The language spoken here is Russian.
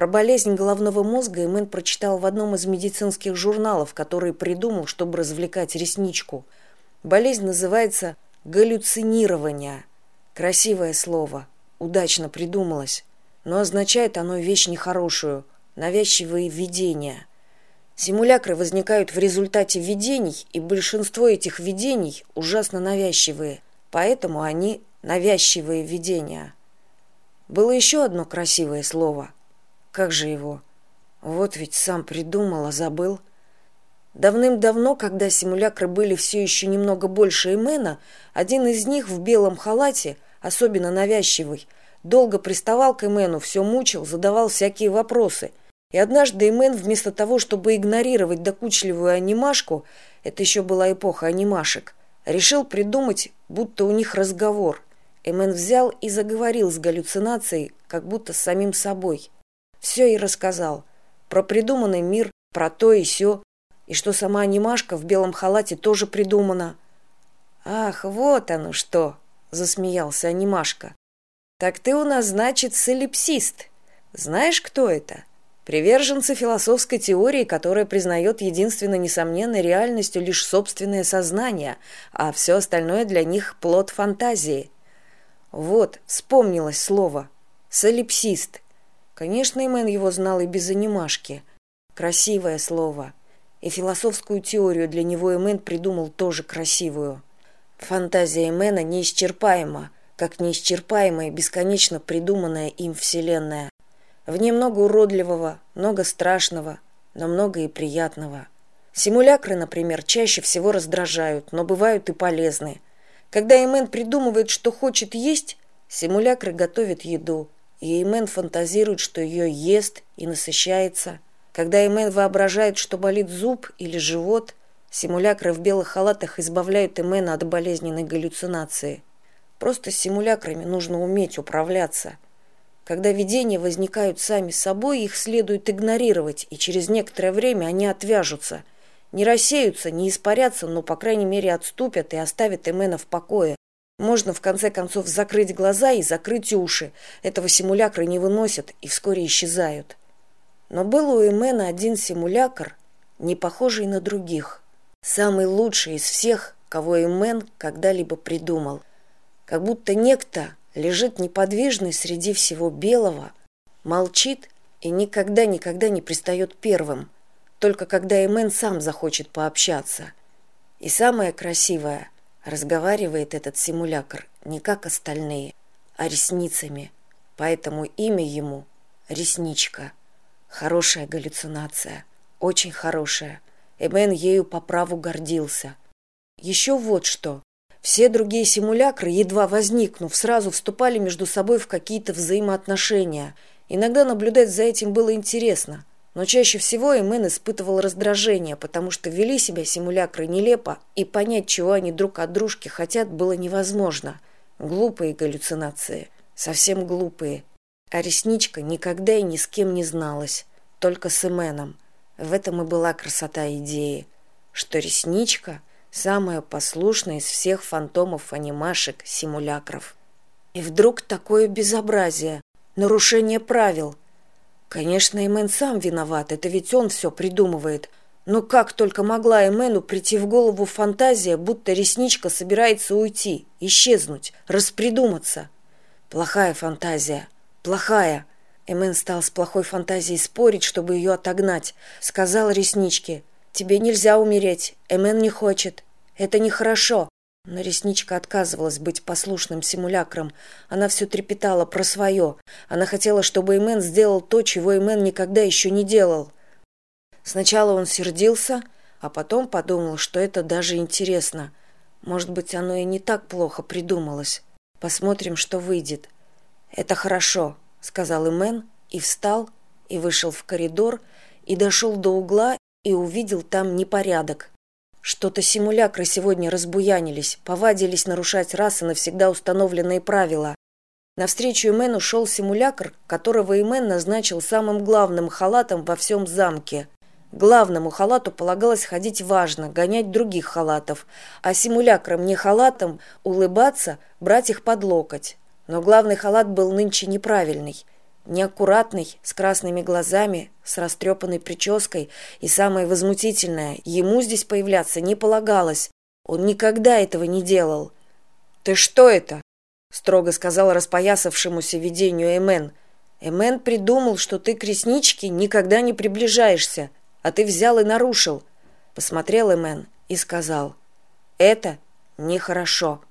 про болезнь головного мозга Имен прочитал в одном из медицинских журналов, который придумал, чтобы развлекать ресничку. Болезнь называется галлюцинирование. Красивое слово, удачно придумалось, но означает оно вещь нехорошую, навязчивые видения. Симулякры возникают в результате видений, и большинство этих видений ужасно навязчивые, поэтому они навязчивые видения. Было еще одно красивое слово – как же его? Вот ведь сам придумал, а забыл. Давным-давно, когда симулякры были все еще немного больше Эмена, один из них в белом халате, особенно навязчивый, долго приставал к Эмену, все мучил, задавал всякие вопросы. И однажды Эмен, вместо того, чтобы игнорировать докучливую анимашку, это еще была эпоха анимашек, решил придумать, будто у них разговор. Эмен взял и заговорил с галлюцинацией, как будто с самим собой все и рассказал. Про придуманный мир про то и сё. И что сама анимашка в белом халате тоже придумана. Ах вот оно что засмеялся анимашка. Так ты у нас значит солипсист. Знаешь кто это? Приверженцы философской теории которая признает единственно несомненной реальностью лишь собственное сознание а все остальное для них плод фантазии вот вспомнилось слово солипсист конечно имен его знал и без анимашки. Красивое слово. И философскую теорию для него имен придумал тоже красивую. Фантазия имена неисчерпаема как неисчерпаемая бесконечно придуманная им вселенная. В ней много уродливого много страшного но много и приятного. Симулякры например чаще всего раздражают но бывают и полезны. Когда имен придумывает что хочет есть симулякры готовят еду и Эймен фантазирует, что ее ест и насыщается. Когда Эймен воображает, что болит зуб или живот, симулякры в белых халатах избавляют Эймена от болезненной галлюцинации. Просто с симулякрами нужно уметь управляться. Когда видения возникают сами собой, их следует игнорировать, и через некоторое время они отвяжутся. Не рассеются, не испарятся, но, по крайней мере, отступят и оставят Эмена в покое. Можно, в конце концов, закрыть глаза и закрыть уши. Этого симулякры не выносят и вскоре исчезают. Но был у Эмена один симулякр, не похожий на других. Самый лучший из всех, кого Эмен когда-либо придумал. Как будто некто лежит неподвижный среди всего белого, молчит и никогда-никогда не пристает первым, только когда Эмен сам захочет пообщаться. И самое красивое – разговаривает этот симулякр не как остальные а ресницами. Поэтому имя ему ресничка. Хорошая галлюцинация. Очень хорошая. Эмен ею по праву гордился. Еще вот что. Все другие симулякры едва возникнув сразу вступали между собой в какие то взаимоотношения. Иногда наблюдать за этим было интересно но чаще всего Эмен испытывал раздражение, потому что вели себя симулякры нелепо, и понять, чего они друг от дружки хотят, было невозможно. Глупые галлюцинации, совсем глупые. А ресничка никогда и ни с кем не зналась, только с Эменом. В этом и была красота идеи, что ресничка – самая послушная из всех фантомов анимашек симулякров. И вдруг такое безобразие, нарушение правил – конечно эмен сам виноват это ведь он все придумывает. Но как только могла эмену прийти в голову фантазия будто ресничка собирается уйти исчезнуть распридуматься? Плохая фантазия плохая. Эмен стал с плохой фантазией спорить чтобы ее отогнать. Сказал ресничке тебе нельзя умереть эмен не хочет это нехорошо но ресничка отказывалась быть послушным симулякром. Она все трепетала про свое она хотела чтобы имен сделал то чего имен никогда еще не делал. Сначала он сердился а потом подумал что это даже интересно. Может быть оно и не так плохо придумалось. Посмотрим что выйдет. Это хорошо сказал имен и встал и вышел в коридор и дошел до угла и увидел там непорядок что-то симулякры сегодня разбуянились, повадились нарушать раз и навсегда установленные правила. Навстречу Имену шел симулякр, которого Имен назначил самым главным халатом во всем замке. Главному халату полагалось ходить важно, гонять других халатов, а симулякрам не халатом улыбаться, брать их под локоть. Но главный халат был нынче неправильный. Неаккуратный с красными глазами с растрепанной прической. И самое возмутительное ему здесь появляться не полагалось. Он никогда этого не делал. Ты что это строго сказал распоясавшемуся видению эмен. Эмен придумал что ты к ресничке никогда не приближаешься а ты взял и нарушил посмотрел эмен и сказал это нехорошо